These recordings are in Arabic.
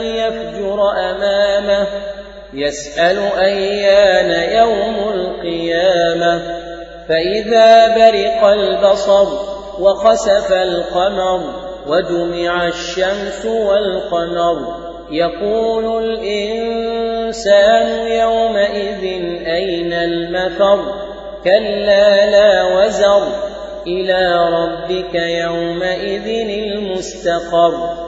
ليفجر أمامه يسأل أيان يوم القيامة. فإذا برق البصر وخسف القمر وجمع الشمس والقمر يقول الإنسان يومئذ أين المفر؟ كلا لا وزر إلى ربك يومئذ المستقر.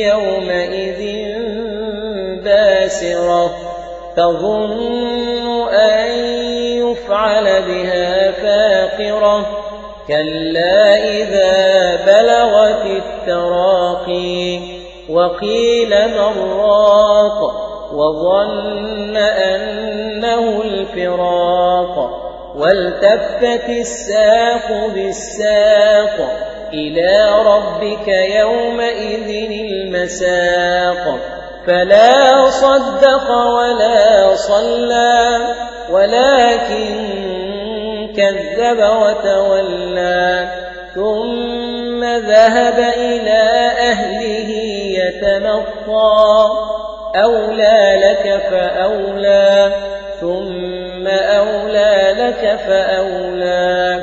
يومئذ باسرة تظن أن يفعل بها فاقرة. كلا إذا بلغت التراقي وقيل مراق وظن أنه الفراق. والتفت الساق بالساق إلى ربك يومئذ المساق. فلا صدق ولا صلى ولكن كذب وتولى. ثم ذهب إلى أهله يتمطى. أولى لك فأولى ثم أولى لك فأولى.